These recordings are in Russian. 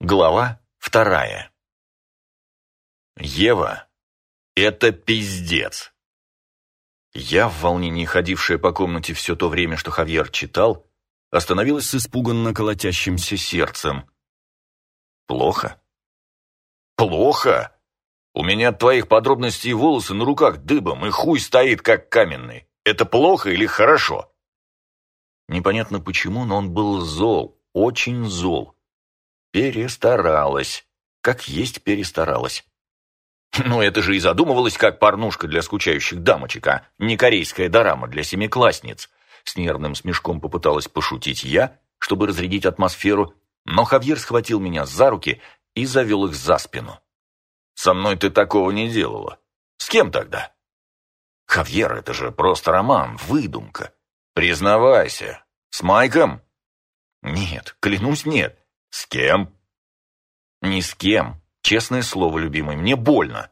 Глава вторая. Ева — это пиздец. Я, в волнении ходившая по комнате все то время, что Хавьер читал, остановилась с испуганно колотящимся сердцем. Плохо? Плохо? У меня от твоих подробностей волосы на руках дыбом, и хуй стоит, как каменный. Это плохо или хорошо? Непонятно почему, но он был зол, очень зол. Перестаралась. Как есть перестаралась. Ну, это же и задумывалось как порнушка для скучающих дамочек, а не корейская дорама для семиклассниц. С нервным смешком попыталась пошутить я, чтобы разрядить атмосферу, но Хавьер схватил меня за руки и завел их за спину. «Со мной ты такого не делала. С кем тогда?» «Хавьер, это же просто роман, выдумка. Признавайся, с Майком?» «Нет, клянусь, нет. «С кем?» «Ни с кем. Честное слово, любимый, мне больно».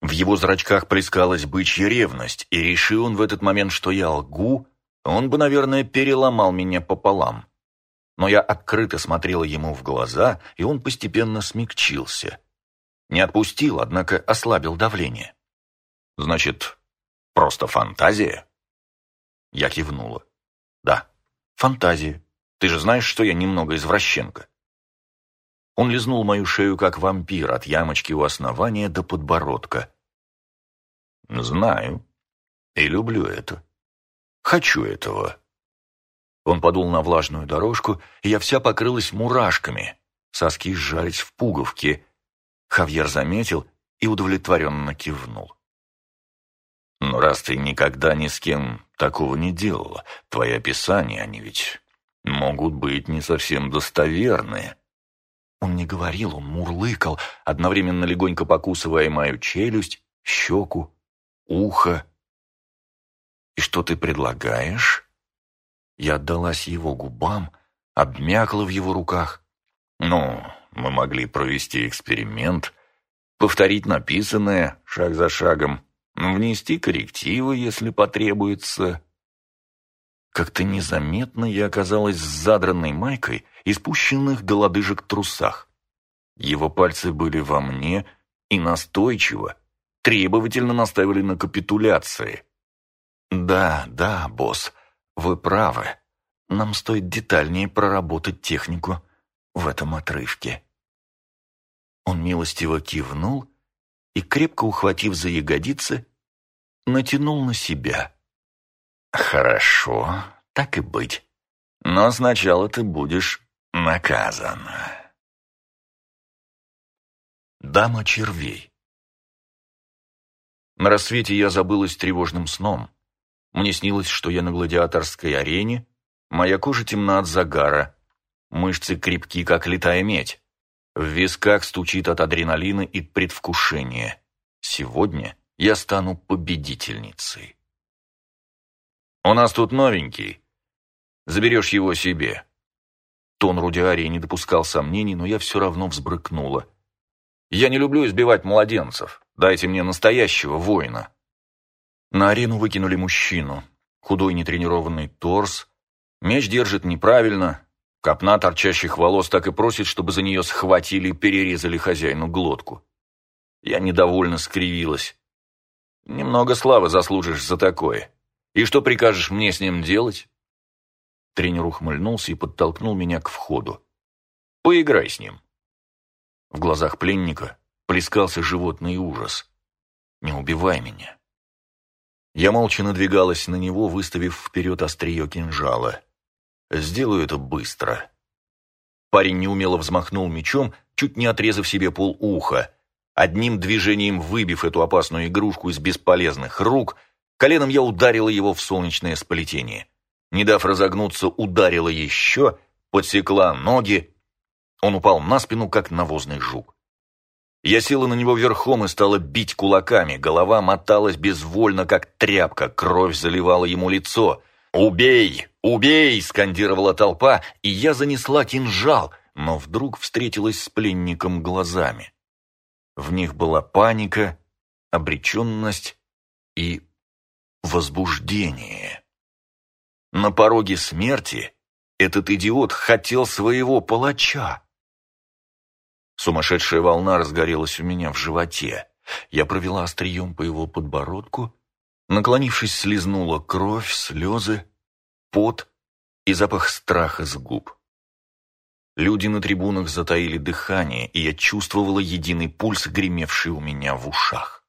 В его зрачках плескалась бычья ревность, и решил он в этот момент, что я лгу, он бы, наверное, переломал меня пополам. Но я открыто смотрела ему в глаза, и он постепенно смягчился. Не отпустил, однако ослабил давление. «Значит, просто фантазия?» Я кивнула. «Да, фантазия. Ты же знаешь, что я немного извращенка». Он лизнул мою шею, как вампир, от ямочки у основания до подбородка. «Знаю. И люблю это. Хочу этого». Он подул на влажную дорожку, и я вся покрылась мурашками. Соски сжались в пуговки. Хавьер заметил и удовлетворенно кивнул. «Но раз ты никогда ни с кем такого не делала, твои описания, они ведь могут быть не совсем достоверные». Он не говорил, он мурлыкал, одновременно легонько покусывая мою челюсть, щеку, ухо. «И что ты предлагаешь?» Я отдалась его губам, обмякла в его руках. «Ну, мы могли провести эксперимент, повторить написанное шаг за шагом, внести коррективы, если потребуется». Как-то незаметно я оказалась с задранной майкой и спущенных до лодыжек трусах. Его пальцы были во мне и настойчиво, требовательно наставили на капитуляции. «Да, да, босс, вы правы. Нам стоит детальнее проработать технику в этом отрывке». Он милостиво кивнул и, крепко ухватив за ягодицы, натянул на себя. «Хорошо, так и быть. Но сначала ты будешь наказан». Дама червей На рассвете я забылась тревожным сном. Мне снилось, что я на гладиаторской арене, моя кожа темна от загара, мышцы крепки, как летая медь. В висках стучит от адреналина и предвкушения. Сегодня я стану победительницей. «У нас тут новенький. Заберешь его себе». Тон Рудиарии не допускал сомнений, но я все равно взбрыкнула. «Я не люблю избивать младенцев. Дайте мне настоящего воина». На арену выкинули мужчину. Худой нетренированный торс. Меч держит неправильно. Копна торчащих волос так и просит, чтобы за нее схватили и перерезали хозяину глотку. Я недовольно скривилась. «Немного славы заслужишь за такое». И что прикажешь мне с ним делать?» Тренер ухмыльнулся и подтолкнул меня к входу. «Поиграй с ним». В глазах пленника плескался животный ужас. «Не убивай меня». Я молча надвигалась на него, выставив вперед острие кинжала. «Сделаю это быстро». Парень неумело взмахнул мечом, чуть не отрезав себе пол уха. Одним движением выбив эту опасную игрушку из бесполезных рук – Коленом я ударила его в солнечное сплетение. Не дав разогнуться, ударила еще, подсекла ноги. Он упал на спину, как навозный жук. Я села на него верхом и стала бить кулаками. Голова моталась безвольно, как тряпка, кровь заливала ему лицо. «Убей! Убей!» — скандировала толпа, и я занесла кинжал, но вдруг встретилась с пленником глазами. В них была паника, обреченность и возбуждение. На пороге смерти этот идиот хотел своего палача. Сумасшедшая волна разгорелась у меня в животе. Я провела острием по его подбородку, наклонившись, слезнула кровь, слезы, пот и запах страха с губ. Люди на трибунах затаили дыхание, и я чувствовала единый пульс, гремевший у меня в ушах.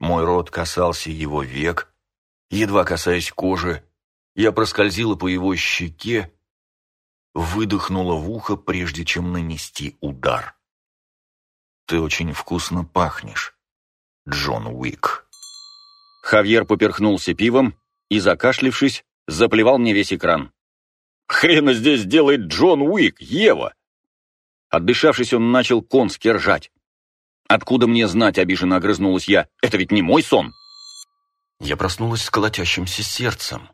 Мой рот касался его век, едва касаясь кожи, я проскользила по его щеке, выдохнула в ухо, прежде чем нанести удар. «Ты очень вкусно пахнешь, Джон Уик». Хавьер поперхнулся пивом и, закашлившись, заплевал мне весь экран. «Хрена здесь делает Джон Уик, Ева!» Отдышавшись, он начал конски ржать. «Откуда мне знать?» — обиженно огрызнулась я. «Это ведь не мой сон!» Я проснулась с колотящимся сердцем.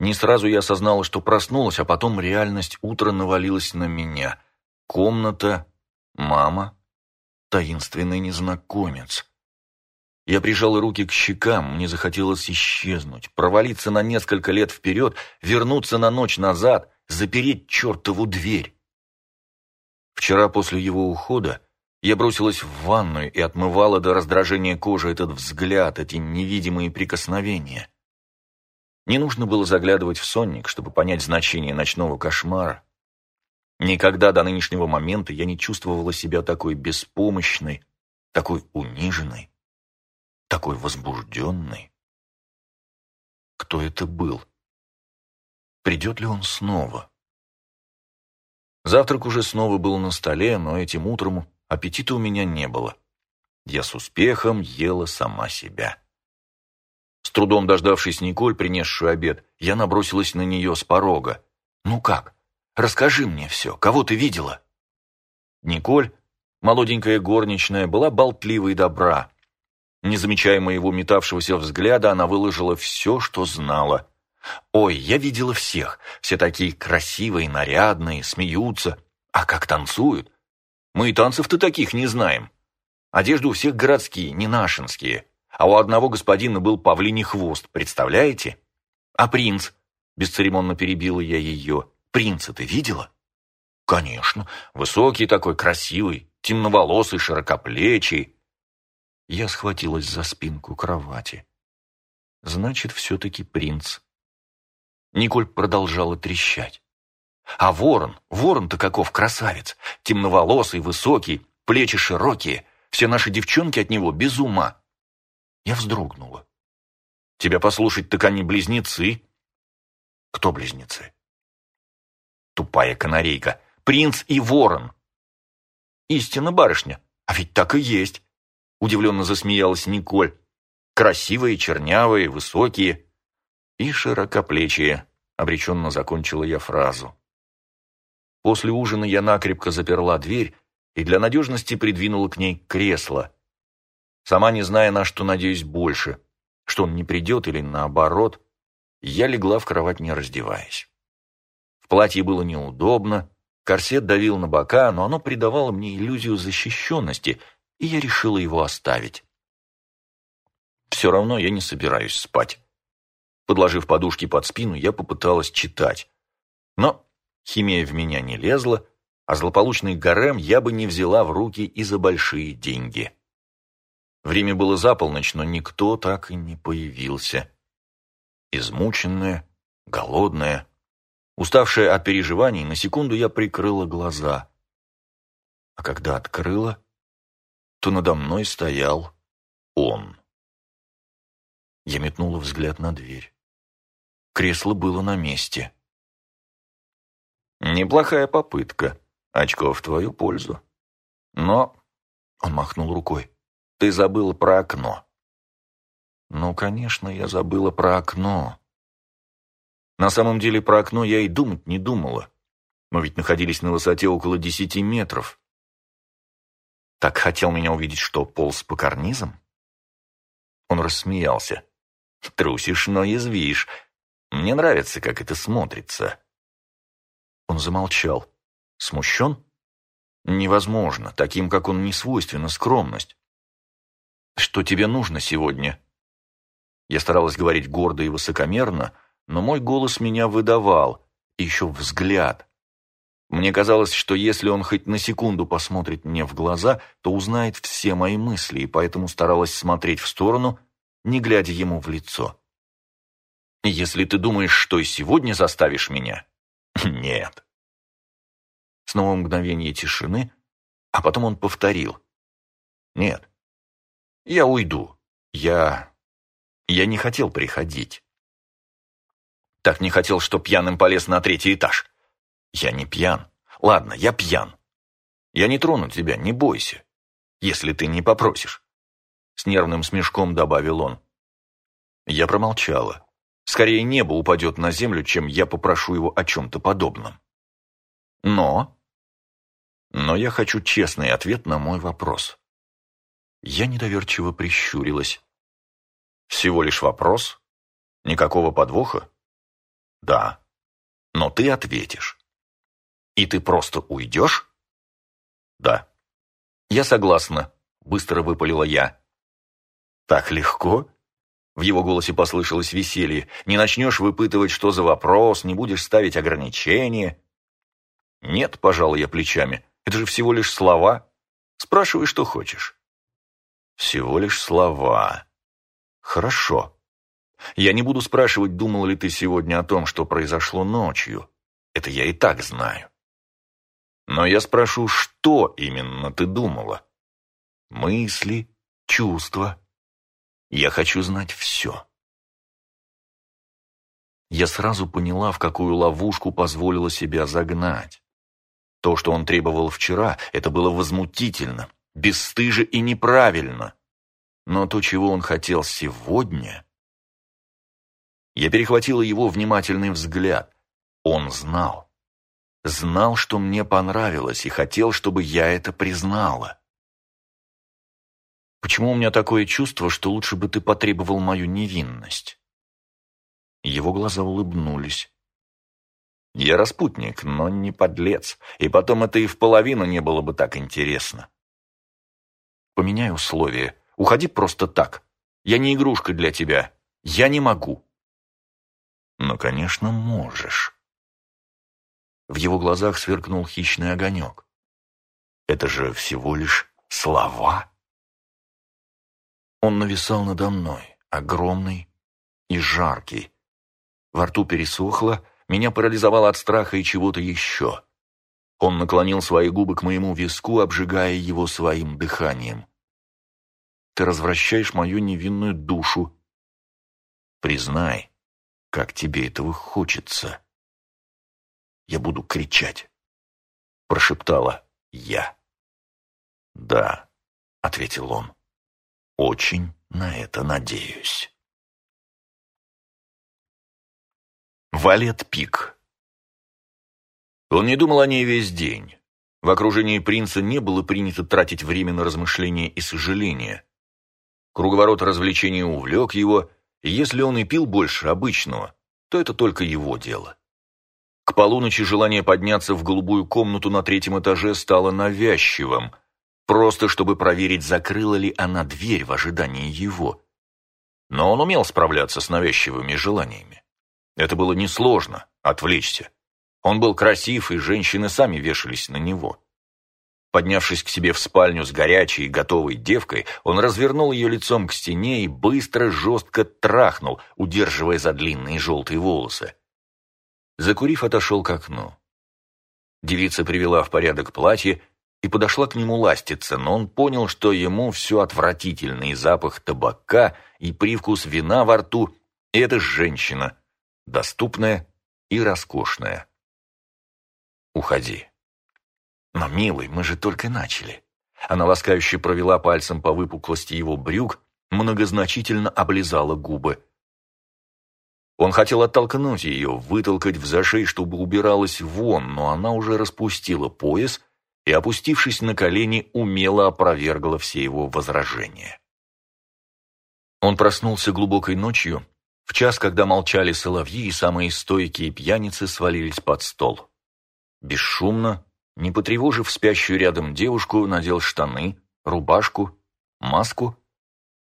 Не сразу я осознала, что проснулась, а потом реальность утра навалилась на меня. Комната, мама, таинственный незнакомец. Я прижала руки к щекам, мне захотелось исчезнуть, провалиться на несколько лет вперед, вернуться на ночь назад, запереть чертову дверь. Вчера после его ухода я бросилась в ванную и отмывала до раздражения кожи этот взгляд, эти невидимые прикосновения. Не нужно было заглядывать в сонник, чтобы понять значение ночного кошмара. Никогда до нынешнего момента я не чувствовала себя такой беспомощной, такой униженной, такой возбужденной. Кто это был? Придет ли он снова? Завтрак уже снова был на столе, но этим утром аппетита у меня не было. Я с успехом ела сама себя. С трудом дождавшись Николь, принесшую обед, я набросилась на нее с порога. «Ну как? Расскажи мне все. Кого ты видела?» Николь, молоденькая горничная, была болтлива и добра. Не замечая моего метавшегося взгляда, она выложила все, что знала. «Ой, я видела всех. Все такие красивые, нарядные, смеются. А как танцуют? Мы и танцев-то таких не знаем. Одежды у всех городские, не нашинские. А у одного господина был павлиний хвост, представляете? А принц? Бесцеремонно перебила я ее. Принца ты видела? Конечно. Высокий такой, красивый, темноволосый, широкоплечий. Я схватилась за спинку кровати. Значит, все-таки принц. Николь продолжала трещать. А ворон, ворон-то каков красавец, темноволосый, высокий, плечи широкие, все наши девчонки от него без ума. Я вздрогнула. Тебя послушать, так они близнецы. Кто близнецы? Тупая канарейка. Принц и ворон. Истинно, барышня. А ведь так и есть. Удивленно засмеялась Николь. Красивые, чернявые, высокие и широкоплечие. Обреченно закончила я фразу. После ужина я накрепко заперла дверь и для надежности придвинула к ней кресло, Сама не зная, на что надеюсь больше, что он не придет или наоборот, я легла в кровать, не раздеваясь. В платье было неудобно, корсет давил на бока, но оно придавало мне иллюзию защищенности, и я решила его оставить. Все равно я не собираюсь спать. Подложив подушки под спину, я попыталась читать. Но химия в меня не лезла, а злополучный гарем я бы не взяла в руки и за большие деньги. Время было за полночь, но никто так и не появился. Измученная, голодная, уставшая от переживаний, на секунду я прикрыла глаза. А когда открыла, то надо мной стоял он. Я метнула взгляд на дверь. Кресло было на месте. «Неплохая попытка. Очко в твою пользу. Но...» — он махнул рукой. Ты забыла про окно. Ну, конечно, я забыла про окно. На самом деле про окно я и думать не думала. Мы ведь находились на высоте около десяти метров. Так хотел меня увидеть, что полз по карнизам? Он рассмеялся. Трусишь, но язвишь. Мне нравится, как это смотрится. Он замолчал. Смущен? Невозможно. Таким, как он, не свойственна скромность. «Что тебе нужно сегодня?» Я старалась говорить гордо и высокомерно, но мой голос меня выдавал, и еще взгляд. Мне казалось, что если он хоть на секунду посмотрит мне в глаза, то узнает все мои мысли, и поэтому старалась смотреть в сторону, не глядя ему в лицо. «Если ты думаешь, что и сегодня заставишь меня...» «Нет». Снова мгновение тишины, а потом он повторил. «Нет, я уйду. Я... я не хотел приходить». Так не хотел, что пьяным полез на третий этаж. Я не пьян. Ладно, я пьян. Я не трону тебя, не бойся. Если ты не попросишь. С нервным смешком добавил он. Я промолчала. Скорее небо упадет на землю, чем я попрошу его о чем-то подобном. Но... Но я хочу честный ответ на мой вопрос. Я недоверчиво прищурилась. Всего лишь вопрос? Никакого подвоха? Да. Но ты ответишь. И ты просто уйдешь? Да. Я согласна, быстро выпалила я. Так легко? В его голосе послышалось веселье. Не начнешь выпытывать, что за вопрос, не будешь ставить ограничения. Нет, пожалуй, я плечами. Это же всего лишь слова. Спрашивай, что хочешь. Всего лишь слова. Хорошо. Я не буду спрашивать, думал ли ты сегодня о том, что произошло ночью. Это я и так знаю. Но я спрошу, что именно ты думала? Мысли, чувства. Я хочу знать все. Я сразу поняла, в какую ловушку позволила себя загнать. То, что он требовал вчера, это было возмутительно, бесстыже и неправильно. Но то, чего он хотел сегодня, я перехватила его внимательный взгляд. Он знал. Знал, что мне понравилось, и хотел, чтобы я это признала. Почему у меня такое чувство, что лучше бы ты потребовал мою невинность? Его глаза улыбнулись. Я распутник, но не подлец, и потом это и в половину не было бы так интересно. Поменяй условия. Уходи просто так. Я не игрушка для тебя. Я не могу. «Ну, конечно, можешь». В его глазах сверкнул хищный огонек. «Это же всего лишь слова». Он нависал надо мной, огромный и жаркий. Во рту пересохло, меня парализовало от страха и чего-то еще. Он наклонил свои губы к моему виску, обжигая его своим дыханием. «Ты развращаешь мою невинную душу. Признай, как тебе этого хочется. Я буду кричать, прошептала я. Да, ответил он. Очень на это надеюсь. Валет Пик. Он не думал о ней весь день. В окружении принца не было принято тратить время на размышления и сожаления. Круговорот развлечений увлек его, и если он и пил больше обычного, то это только его дело. К полуночи желание подняться в голубую комнату на третьем этаже стало навязчивым, просто чтобы проверить, закрыла ли она дверь в ожидании его. Но он умел справляться с навязчивыми желаниями. Это было несложно, отвлечься. Он был красив, и женщины сами вешались на него. Поднявшись к себе в спальню с горячей и готовой девкой, он развернул ее лицом к стене и быстро, жестко трахнул, удерживая за длинные желтые волосы. Закурив, отошел к окну. Девица привела в порядок платье и подошла к нему ластиться, но он понял, что ему все отвратительный запах табака и привкус вина во рту, и это женщина, доступная и роскошная. «Уходи», «Но, милый, мы же только начали». Она ласкающе провела пальцем по выпуклости его брюк, многозначительно облизала губы. Он хотел оттолкнуть ее, вытолкать в зашей, чтобы убиралась вон, но она уже распустила пояс и, опустившись на колени, умело опровергла все его возражения. Он проснулся глубокой ночью, в час, когда молчали соловьи и самые стойкие пьяницы свалились под стол. Бесшумно, не потревожив спящую рядом девушку, надел штаны, рубашку, маску,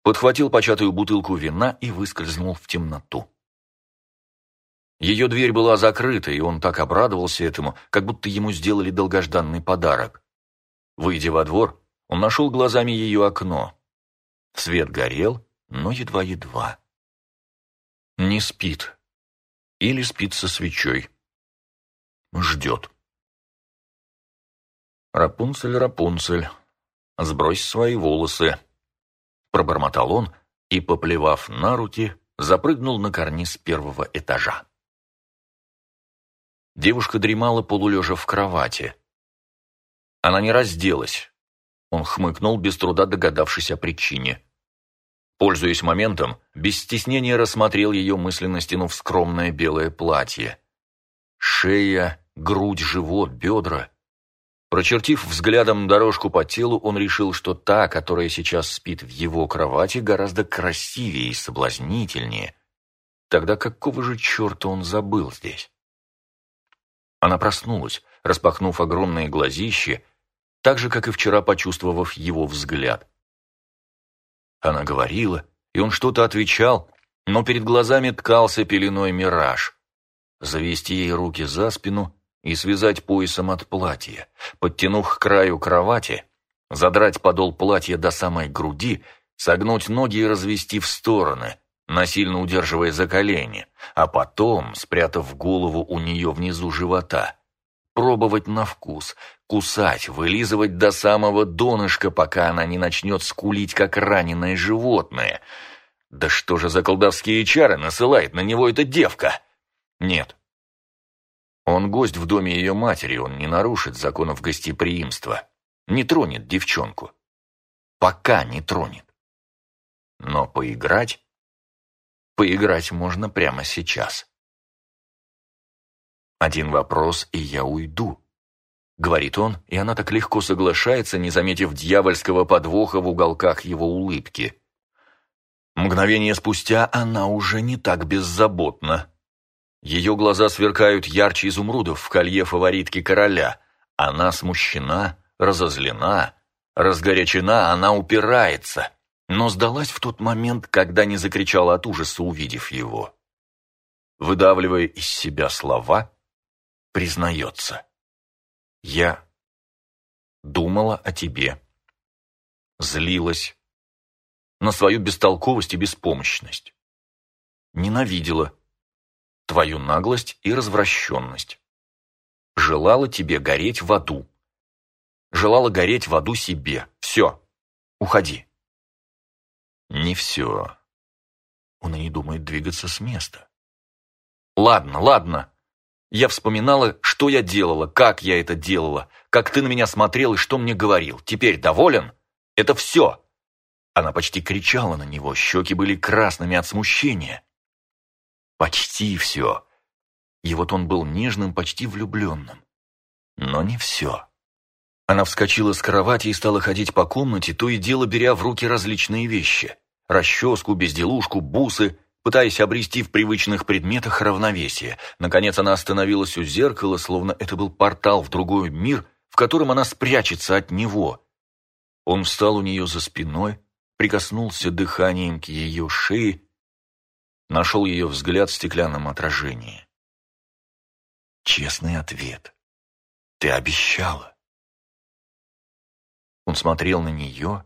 подхватил початую бутылку вина и выскользнул в темноту. Ее дверь была закрыта, и он так обрадовался этому, как будто ему сделали долгожданный подарок. Выйдя во двор, он нашел глазами ее окно. Свет горел, но едва-едва. Не спит. Или спит со свечой. Ждет. «Рапунцель, Рапунцель, сбрось свои волосы», — пробормотал он и, поплевав на руки, запрыгнул на карниз первого этажа. Девушка дремала полулежа в кровати. Она не разделась. Он хмыкнул, без труда догадавшись о причине. Пользуясь моментом, без стеснения рассмотрел ее мысленно стянув скромное белое платье. Шея, грудь, живот, бедра. Прочертив взглядом дорожку по телу, он решил, что та, которая сейчас спит в его кровати, гораздо красивее и соблазнительнее. Тогда какого же черта он забыл здесь? Она проснулась, распахнув огромные глазища, так же, как и вчера почувствовав его взгляд. Она говорила, и он что-то отвечал, но перед глазами ткался пеленой мираж. Завести ей руки за спину и связать поясом от платья, подтянув к краю кровати, задрать подол платья до самой груди, согнуть ноги и развести в стороны, насильно удерживая за колени, а потом, спрятав голову у нее внизу живота, пробовать на вкус, кусать, вылизывать до самого донышка, пока она не начнет скулить, как раненое животное. Да что же за колдовские чары насылает на него эта девка? Нет. Он гость в доме ее матери, он не нарушит законов гостеприимства, не тронет девчонку. Пока не тронет. Но поиграть Поиграть можно прямо сейчас. «Один вопрос, и я уйду», — говорит он, и она так легко соглашается, не заметив дьявольского подвоха в уголках его улыбки. Мгновение спустя она уже не так беззаботна. Ее глаза сверкают ярче изумрудов в колье фаворитки короля. Она смущена, разозлена, разгорячена, она упирается но сдалась в тот момент, когда не закричала от ужаса, увидев его. Выдавливая из себя слова, признается. «Я думала о тебе, злилась на свою бестолковость и беспомощность, ненавидела твою наглость и развращенность, желала тебе гореть в аду, желала гореть в аду себе. Все, уходи». Не все. Он и не думает двигаться с места. Ладно, ладно. Я вспоминала, что я делала, как я это делала, как ты на меня смотрел и что мне говорил. Теперь доволен? Это все. Она почти кричала на него, щеки были красными от смущения. Почти все. И вот он был нежным, почти влюбленным. Но не все. Она вскочила с кровати и стала ходить по комнате, то и дело беря в руки различные вещи. Расческу, безделушку, бусы, пытаясь обрести в привычных предметах равновесие. Наконец она остановилась у зеркала, словно это был портал в другой мир, в котором она спрячется от него. Он встал у нее за спиной, прикоснулся дыханием к ее шее, нашел ее взгляд в стеклянном отражении. Честный ответ. Ты обещала. Он смотрел на нее,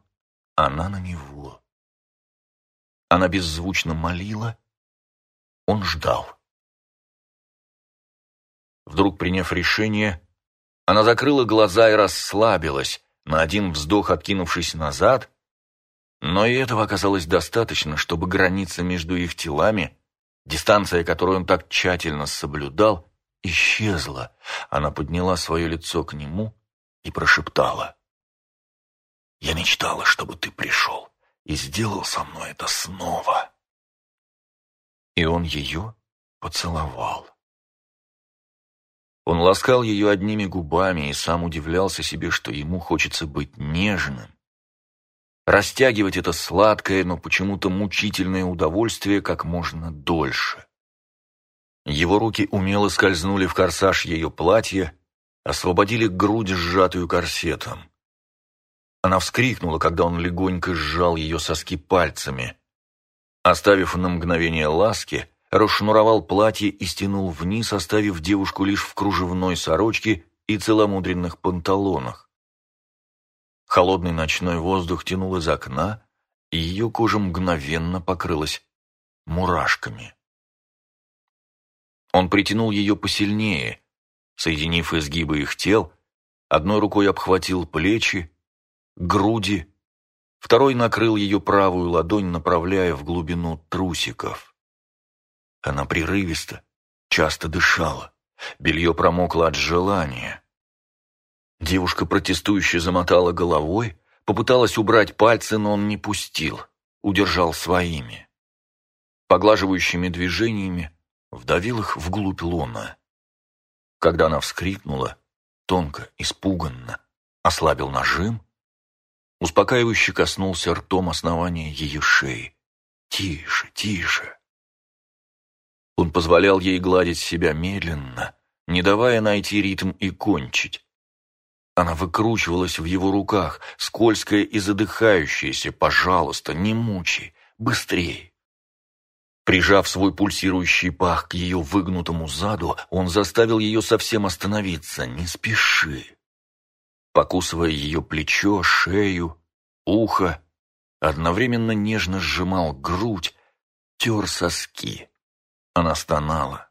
она на него. Она беззвучно молила, он ждал. Вдруг, приняв решение, она закрыла глаза и расслабилась, на один вздох откинувшись назад, но и этого оказалось достаточно, чтобы граница между их телами, дистанция, которую он так тщательно соблюдал, исчезла. Она подняла свое лицо к нему и прошептала. Я мечтала, чтобы ты пришел и сделал со мной это снова. И он ее поцеловал. Он ласкал ее одними губами и сам удивлялся себе, что ему хочется быть нежным. Растягивать это сладкое, но почему-то мучительное удовольствие как можно дольше. Его руки умело скользнули в корсаж ее платья, освободили грудь, сжатую корсетом. Она вскрикнула, когда он легонько сжал ее соски пальцами. Оставив на мгновение ласки, расшнуровал платье и стянул вниз, оставив девушку лишь в кружевной сорочке и целомудренных панталонах. Холодный ночной воздух тянул из окна, и ее кожа мгновенно покрылась мурашками. Он притянул ее посильнее, соединив изгибы их тел, одной рукой обхватил плечи, груди, второй накрыл ее правую ладонь, направляя в глубину трусиков. Она прерывисто, часто дышала, белье промокло от желания. Девушка протестующе замотала головой, попыталась убрать пальцы, но он не пустил, удержал своими. Поглаживающими движениями вдавил их вглубь лона. Когда она вскрикнула, тонко, испуганно, ослабил нажим, успокаивающе коснулся ртом основания ее шеи. «Тише, тише!» Он позволял ей гладить себя медленно, не давая найти ритм и кончить. Она выкручивалась в его руках, скользкая и задыхающаяся. «Пожалуйста, не мучай, быстрее!» Прижав свой пульсирующий пах к ее выгнутому заду, он заставил ее совсем остановиться. «Не спеши!» Покусывая ее плечо, шею, ухо, одновременно нежно сжимал грудь, тер соски. Она стонала.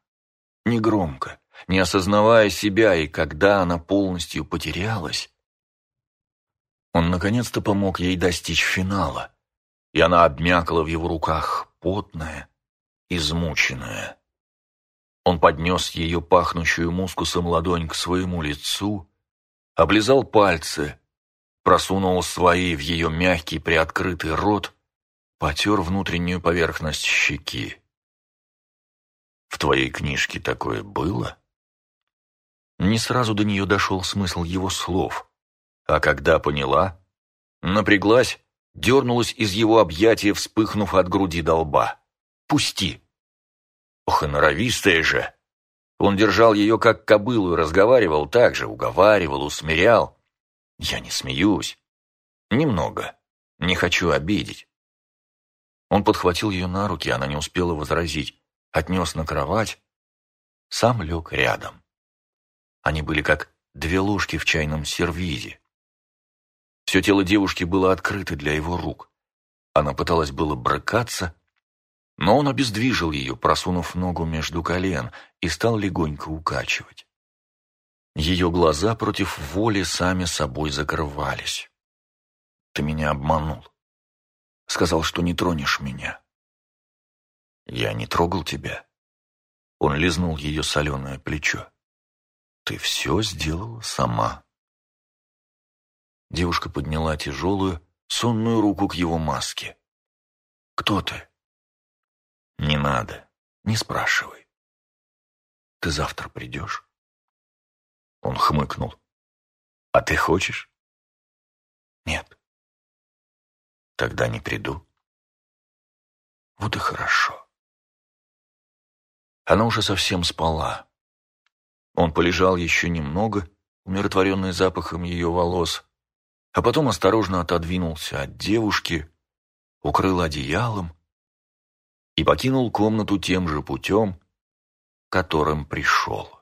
Негромко, не осознавая себя, и когда она полностью потерялась, он наконец-то помог ей достичь финала, и она обмякла в его руках, потная, измученная. Он поднес ее пахнущую мускусом ладонь к своему лицу, облизал пальцы, просунул свои в ее мягкий приоткрытый рот, потер внутреннюю поверхность щеки. «В твоей книжке такое было?» Не сразу до нее дошел смысл его слов, а когда поняла, напряглась, дернулась из его объятия, вспыхнув от груди до лба. «Пусти!» Ох, и норовистая же! Он держал ее как кобылу и разговаривал так же, уговаривал, усмирял. Я не смеюсь. Немного. Не хочу обидеть. Он подхватил ее на руки, она не успела возразить. Отнес на кровать, сам лег рядом. Они были как две ложки в чайном сервизе. Все тело девушки было открыто для его рук. Она пыталась было брыкаться, но он обездвижил ее, просунув ногу между колен, и стал легонько укачивать. Ее глаза против воли сами собой закрывались. «Ты меня обманул. Сказал, что не тронешь меня». «Я не трогал тебя». Он лизнул ее соленое плечо. Ты все сделала сама. Девушка подняла тяжелую, сонную руку к его маске. «Кто ты?» «Не надо, не спрашивай. Ты завтра придешь?» Он хмыкнул. «А ты хочешь?» «Нет». «Тогда не приду». «Вот и хорошо». Она уже совсем спала. Он полежал еще немного, умиротворенный запахом ее волос, а потом осторожно отодвинулся от девушки, укрыл одеялом и покинул комнату тем же путем, которым пришел.